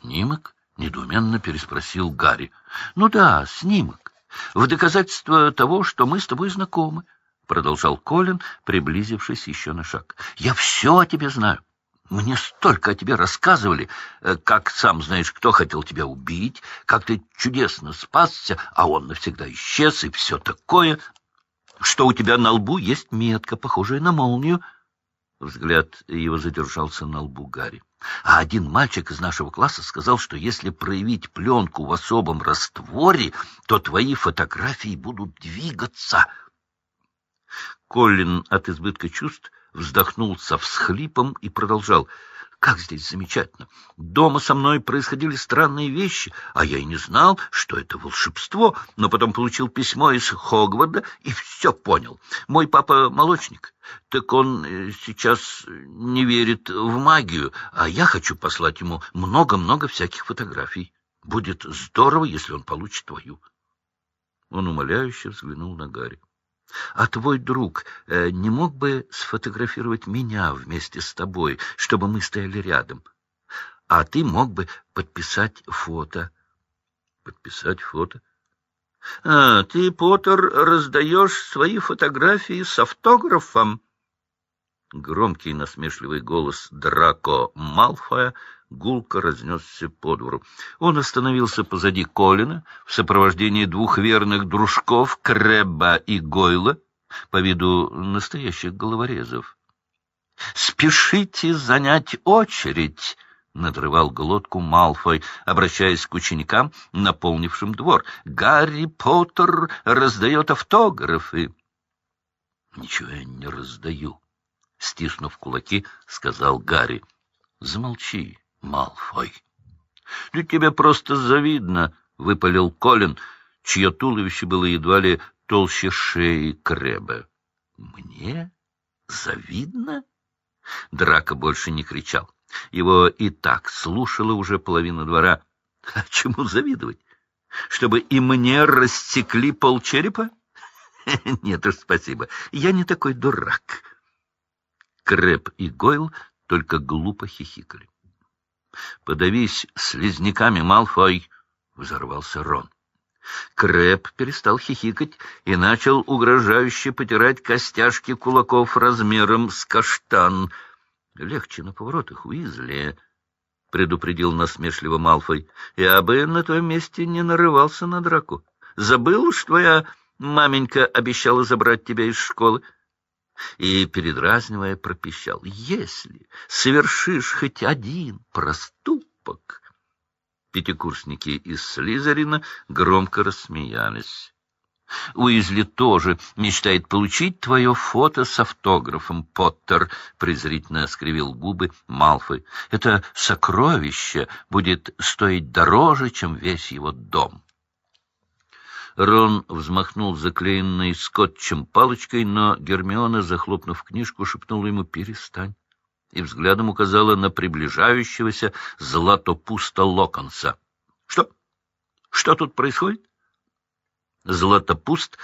«Снимок?» — недоуменно переспросил Гарри. «Ну да, снимок. В доказательство того, что мы с тобой знакомы», — продолжал Колин, приблизившись еще на шаг. «Я все о тебе знаю. Мне столько о тебе рассказывали, э, как сам знаешь, кто хотел тебя убить, как ты чудесно спасся, а он навсегда исчез, и все такое, что у тебя на лбу есть метка, похожая на молнию». Взгляд его задержался на лбу Гарри. А один мальчик из нашего класса сказал, что если проявить пленку в особом растворе, то твои фотографии будут двигаться. Колин от избытка чувств вздохнул со всхлипом и продолжал — как здесь замечательно! Дома со мной происходили странные вещи, а я и не знал, что это волшебство, но потом получил письмо из Хогварда и все понял. Мой папа молочник, так он э, сейчас не верит в магию, а я хочу послать ему много-много всяких фотографий. Будет здорово, если он получит твою. Он умоляюще взглянул на Гарри. А твой друг э, не мог бы сфотографировать меня вместе с тобой, чтобы мы стояли рядом? А ты мог бы подписать фото. Подписать фото? А, ты, Поттер, раздаешь свои фотографии с автографом? Громкий насмешливый голос Драко Малфоя гулко разнесся по двору. Он остановился позади Колина в сопровождении двух верных дружков Крэба и Гойла, по виду настоящих головорезов. «Спешите занять очередь!» — надрывал глотку Малфой, обращаясь к ученикам, наполнившим двор. «Гарри Поттер раздает автографы!» «Ничего я не раздаю!» — стиснув кулаки, сказал Гарри. «Замолчи!» Малфой. — Да тебе просто завидно, — выпалил Колин, чье туловище было едва ли толще шеи Крэба. — Мне? Завидно? Драка больше не кричал. Его и так слушала уже половина двора. А чему завидовать? Чтобы и мне рассекли полчерепа? Нет уж, спасибо. Я не такой дурак. Крэб и Гойл только глупо хихикали. — Подавись слизняками, Малфой! — взорвался Рон. Крэп перестал хихикать и начал угрожающе потирать костяшки кулаков размером с каштан. — Легче на поворотах, Уизли, — предупредил насмешливо Малфой. — Я бы на твоем месте не нарывался на драку. Забыл, что твоя маменька обещала забрать тебя из школы? — и, передразнивая, пропищал. «Если совершишь хоть один проступок...» Пятикурсники из Слизерина громко рассмеялись. Уизли тоже мечтает получить твое фото с автографом, Поттер, — презрительно скривил губы Малфой. Это сокровище будет стоить дороже, чем весь его дом. Рон взмахнул заклеенной скотчем палочкой, но Гермиона, захлопнув книжку, шепнула ему «перестань» и взглядом указала на приближающегося Златопуста Локонса. — Что? Что тут происходит? Златопуст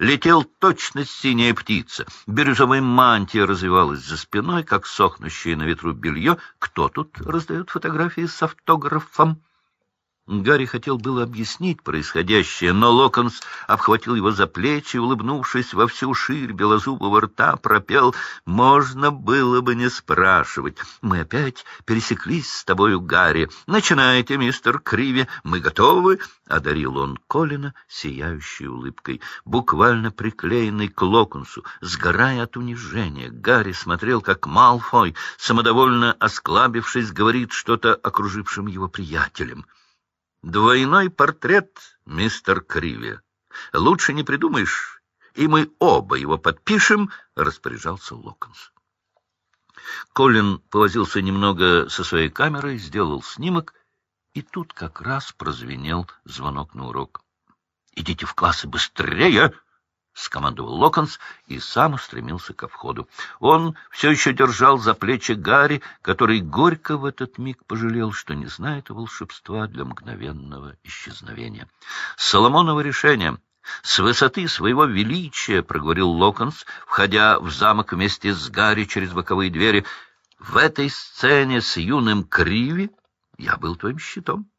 летел точно синяя птица. Бирюзовая мантия развивалась за спиной, как сохнущее на ветру белье. Кто тут раздает фотографии с автографом? Гарри хотел было объяснить происходящее, но Локонс обхватил его за плечи, улыбнувшись во всю ширь белозубого рта, пропел «Можно было бы не спрашивать. Мы опять пересеклись с тобою, Гарри. Начинайте, мистер Криви, мы готовы?» — одарил он Колина сияющей улыбкой, буквально приклеенный к Локонсу, сгорая от унижения. Гарри смотрел, как Малфой, самодовольно осклабившись, говорит что-то окружившим его приятелям. Двойной портрет, мистер Криви. Лучше не придумаешь, и мы оба его подпишем, — распоряжался Локонс. Колин повозился немного со своей камерой, сделал снимок, и тут как раз прозвенел звонок на урок. — Идите в классы быстрее! — скомандовал Локонс и сам устремился ко входу. Он все еще держал за плечи Гарри, который горько в этот миг пожалел, что не знает волшебства для мгновенного исчезновения. «Соломоново решение!» «С высоты своего величия», — проговорил Локонс, входя в замок вместе с Гарри через боковые двери, — «в этой сцене с юным Криви я был твоим щитом.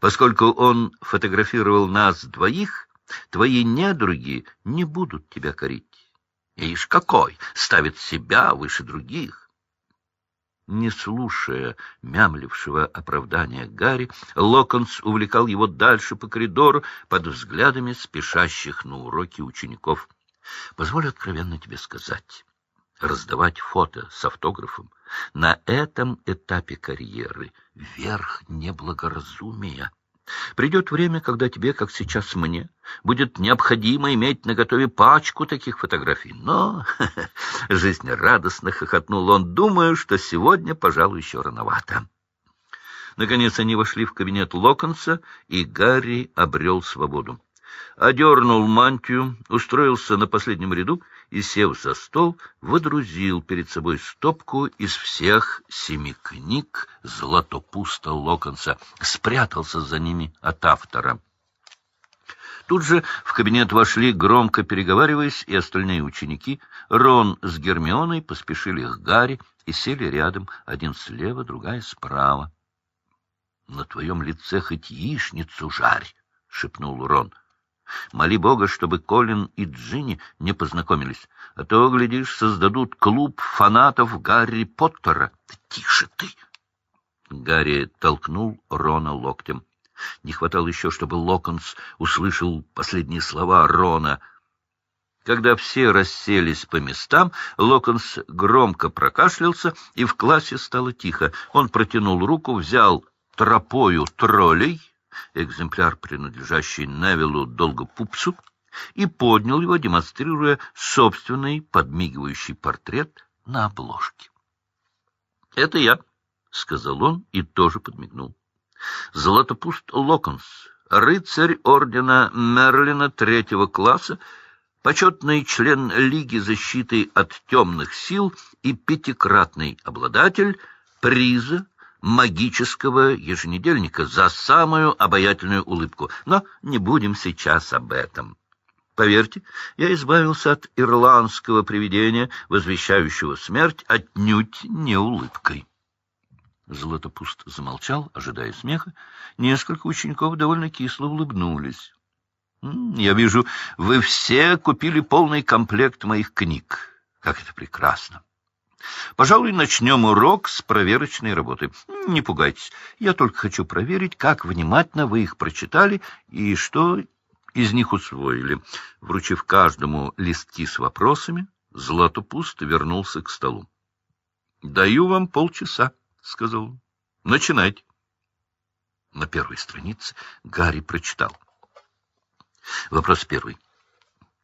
Поскольку он фотографировал нас двоих, твои недруги не будут тебя корить. Ишь какой! Ставит себя выше других. Не слушая мямлившего оправдания Гарри, Локонс увлекал его дальше по коридору под взглядами спешащих на уроки учеников. — Позволь откровенно тебе сказать, раздавать фото с автографом на этом этапе карьеры — верх неблагоразумия. Придет время, когда тебе, как сейчас мне, будет необходимо иметь наготове пачку таких фотографий. Но жизнерадостно хохотнул он, думаю, что сегодня, пожалуй, еще рановато. Наконец они вошли в кабинет Локонса, и Гарри обрел свободу. Одернул мантию, устроился на последнем ряду и, сев за стол, водрузил перед собой стопку из всех семи книг Златопуста Локонса, спрятался за ними от автора. Тут же в кабинет вошли, громко переговариваясь, и остальные ученики. Рон с Гермионой поспешили к Гарри и сели рядом, один слева, другая справа. — На твоем лице хоть яичницу жарь! — шепнул Рон. Моли Бога, чтобы Колин и Джинни не познакомились, а то, глядишь, создадут клуб фанатов Гарри Поттера. Тише ты! Гарри толкнул Рона локтем. Не хватало еще, чтобы Локонс услышал последние слова Рона. Когда все расселись по местам, Локонс громко прокашлялся, и в классе стало тихо. Он протянул руку, взял тропою троллей экземпляр, принадлежащий Невилу Долгопупсу, и поднял его, демонстрируя собственный подмигивающий портрет на обложке. — Это я, — сказал он и тоже подмигнул. — Златопуст Локонс, рыцарь ордена Мерлина третьего класса, почетный член Лиги защиты от темных сил и пятикратный обладатель приза магического еженедельника за самую обаятельную улыбку. Но не будем сейчас об этом. Поверьте, я избавился от ирландского привидения, возвещающего смерть отнюдь не улыбкой. Златопуст замолчал, ожидая смеха. Несколько учеников довольно кисло улыбнулись. — Я вижу, вы все купили полный комплект моих книг. Как это прекрасно! Пожалуй, начнем урок с проверочной работы. Не пугайтесь, я только хочу проверить, как внимательно вы их прочитали и что из них усвоили. Вручив каждому листки с вопросами, Златопуст вернулся к столу. — Даю вам полчаса, — сказал он. — Начинайте. На первой странице Гарри прочитал. Вопрос первый.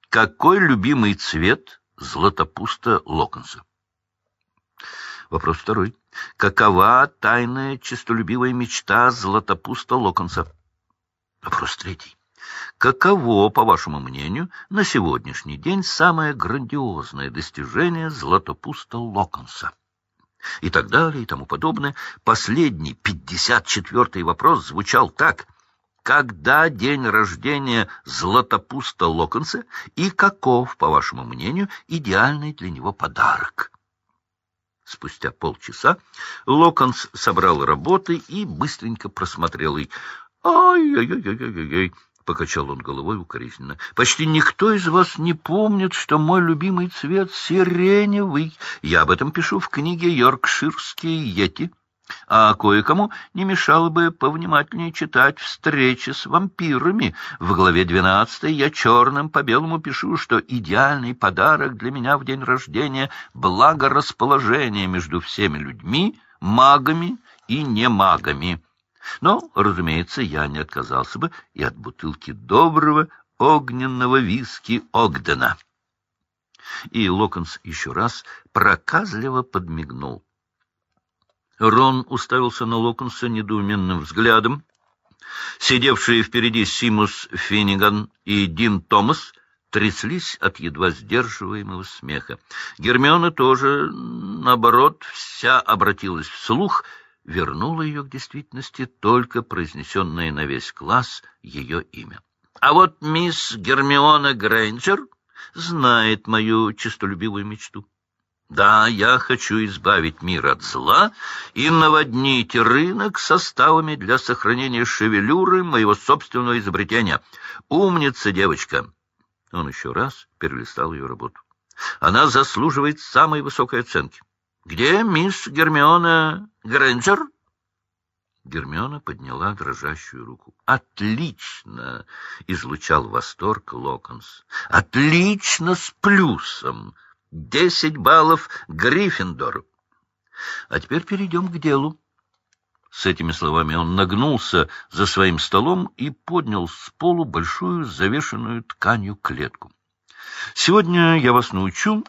Какой любимый цвет Златопуста Локонса? Вопрос второй. Какова тайная честолюбивая мечта Златопуста Локонса? Вопрос третий. Каково, по вашему мнению, на сегодняшний день самое грандиозное достижение Златопуста Локонса? И так далее, и тому подобное. Последний, пятьдесят четвертый вопрос звучал так. Когда день рождения Златопуста Локонса и каков, по вашему мнению, идеальный для него подарок? Спустя полчаса Локонс собрал работы и быстренько просмотрел их. «Ай-яй-яй-яй-яй-яй!» — покачал он головой укоризненно. «Почти никто из вас не помнит, что мой любимый цвет сиреневый. Я об этом пишу в книге «Йоркширские йети». А кое-кому не мешало бы повнимательнее читать «Встречи с вампирами». В главе 12 я черным по белому пишу, что идеальный подарок для меня в день рождения — благорасположение между всеми людьми, магами и немагами. Но, разумеется, я не отказался бы и от бутылки доброго огненного виски Огдена. И Локонс еще раз проказливо подмигнул. Рон уставился на Локонса недоуменным взглядом. Сидевшие впереди Симус Финниган и Дин Томас тряслись от едва сдерживаемого смеха. Гермиона тоже, наоборот, вся обратилась вслух, вернула ее к действительности только произнесенное на весь класс ее имя. А вот мисс Гермиона Грейнджер знает мою честолюбивую мечту. Да, я хочу избавить мир от зла и наводнить рынок составами для сохранения шевелюры моего собственного изобретения. Умница, девочка!» Он еще раз перелистал ее работу. «Она заслуживает самой высокой оценки. Где мисс Гермиона Грэнджер?» Гермиона подняла дрожащую руку. «Отлично!» — излучал восторг Локонс. «Отлично с плюсом! Десять баллов Гриффиндору!» «А теперь перейдем к делу». С этими словами он нагнулся за своим столом и поднял с полу большую завешенную тканью клетку. «Сегодня я вас научу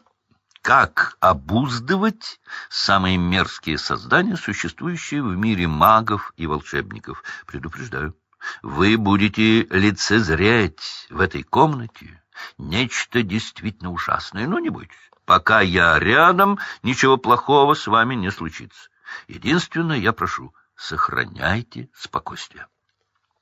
как обуздывать самые мерзкие создания, существующие в мире магов и волшебников. Предупреждаю, вы будете лицезреть в этой комнате нечто действительно ужасное, но не бойтесь. Пока я рядом, ничего плохого с вами не случится. Единственное, я прошу, сохраняйте спокойствие.